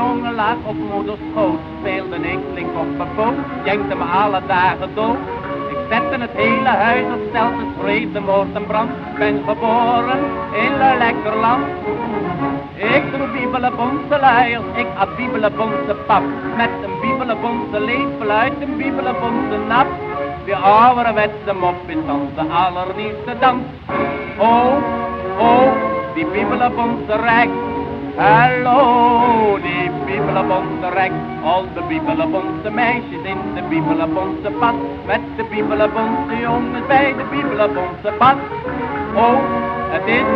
lag op moeders schoot, speelde ik flink op mijn poot, jankte me alle dagen dood. Ik zette het hele huis op stel, te schreef de moord en brand. Ben geboren in een lekker land. Ik droeg biebelenbonte luiers, ik had biebelenbonte pap. Met een biebelenbonte lepel uit een biebelenbonte nap. Die ouderwetse mop is dan de allernieuwste dans. Oh, oh, die biebelenbonte rijk. Hallo, die biebelenbonte rijk. Al de biebelenbonte meisjes in de biebelenbonte pad. Met de biebelenbonte jongens bij de biebelenbonte pad. Oh, het is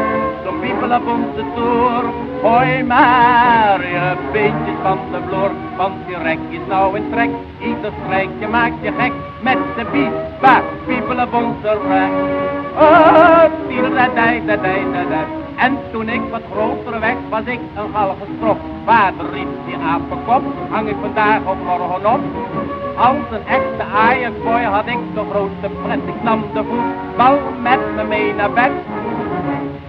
zo'n biebelenbonte toer. Hoi maar je beentjes van de vloer. Want die rek is nou in trek. Ieder strijkje maakt je gek. Met de bieba, biebelenbonte rek. Oh, tieradij, da, da, da, da. En toen ik wat groter werd, was ik een galge strop. Vader riep die apenkop, hang ik vandaag op morgen op. Als een echte Ajaxboy had ik de grootste pret. Ik nam de voetbal met me mee naar bed.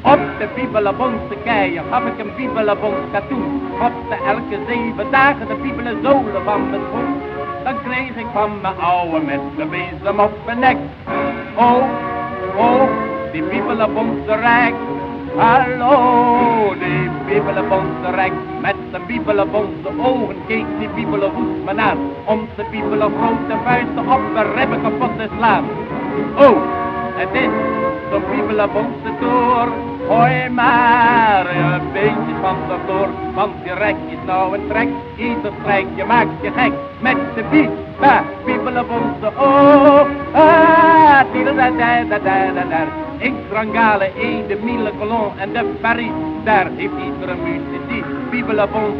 Op de bibelebonse keien gaf ik een bibelebons katoen. Op de elke zeven dagen de bibelezolen van mijn schoen. Dan kreeg ik van mijn ouwe met de bezem op mijn nek. Oh, oh, die bibelebonse rijk. Hallo, die bibelebonse rijk. Met zijn bibelebonse ogen keek die bibelewoest me aan. Om zijn bibelen grote vuisten op mijn ribben kapot te slaan. Oh, het is zo'n bibelebonse toer. Hoi maar, je beentjes van de vloer. Want die rek is nou een trek. Ieder strijkje maakt je gek. Met de biba, bibelebonse oh. Ah, da da da da da. Ik drangale E, de Mille Colon en de Paris. Daar heeft iedere muziek,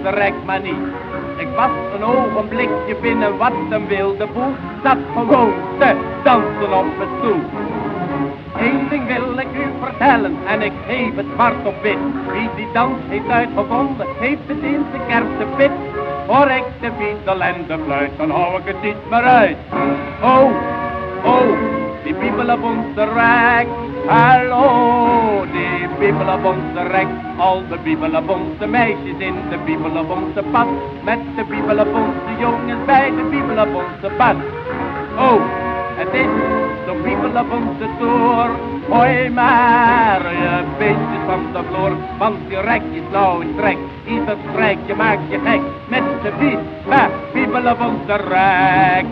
rek maar niet. Ik was een ogenblikje binnen wat een wilde boel. Zat gewoon te dansen op mijn stoel. Eén ding wil ik u vertellen en ik geef het zwart op wit. Wie die dans heeft uitgevonden, heeft het in zijn kersenpit. Hoor ik de bietel en de fluit, dan hou ik het niet meer uit. Oh, oh, die bibelebonse rek. Hallo, die bibelebonse rek. Al de bibelebonse meisjes in de bibelebonse pad. Met de bibelebonse jongens bij de bibelebonse pad. Oh, het is zo'n bibelebonse toer. Hoi maar, je beestjes van de vloer. Want die rek is nou een trek. Ieder strijkje maakt je gek. Met de biba, bibelebonse rek.